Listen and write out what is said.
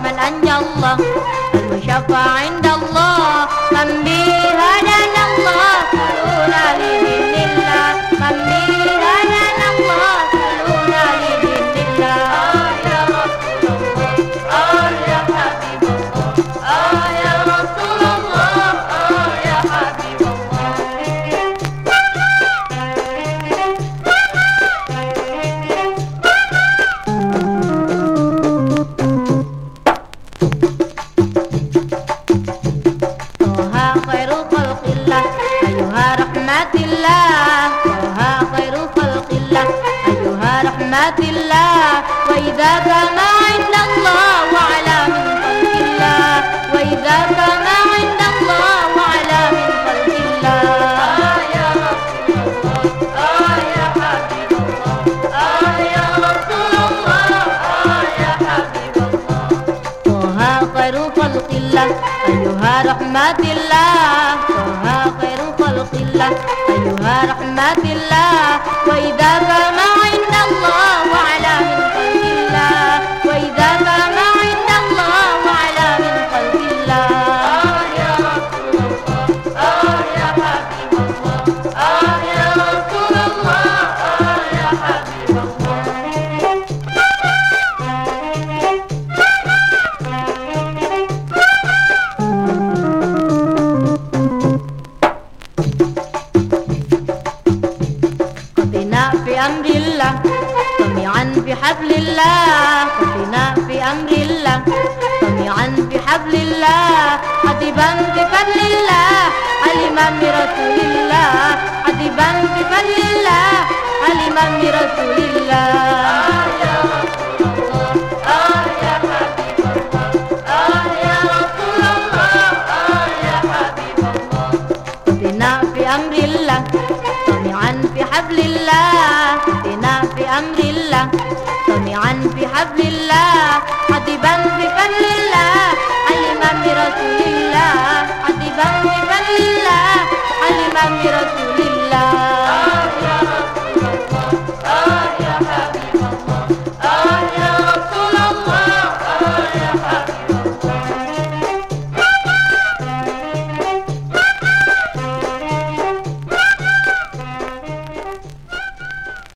أنجى الله المشفع عند الله. وإذا كما عند الله من خلق الله وإذا كما عند الله من خلق الله آه يا رسول الله آه يا حبيب الله آه يا رسول الله آه يا حبيب الله خير خلق الله أيها رحمة الله خير خلق الله أيها رحمة الله وإذا كما حبل الله خفنا في أمر الله. طمعا في حبل الله حدبا بفضل الله علما برسول الله. حدبا بفضل الله علما برسول الله. حبل Alhamdulillah